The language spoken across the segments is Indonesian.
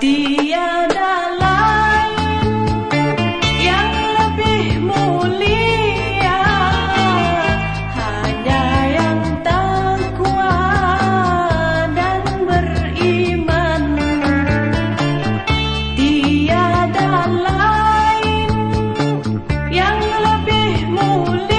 Tiada lain yang lebih mulia. Hanya yang takwa dan beriman. Tiada lain yang lebih mulia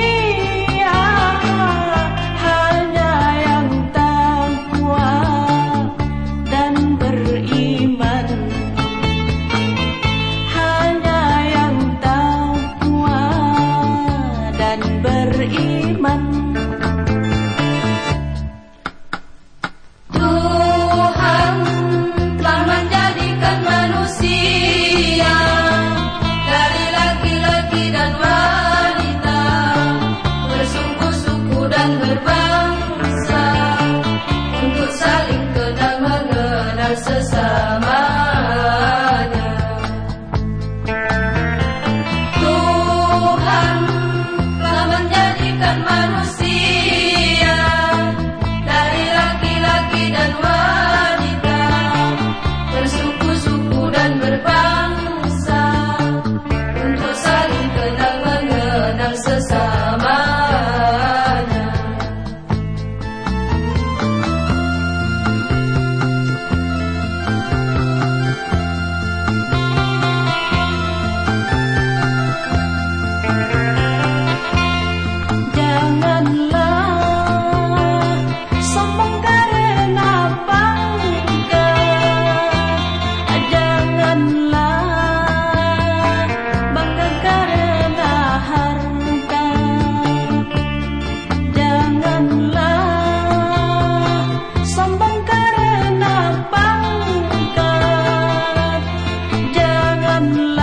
one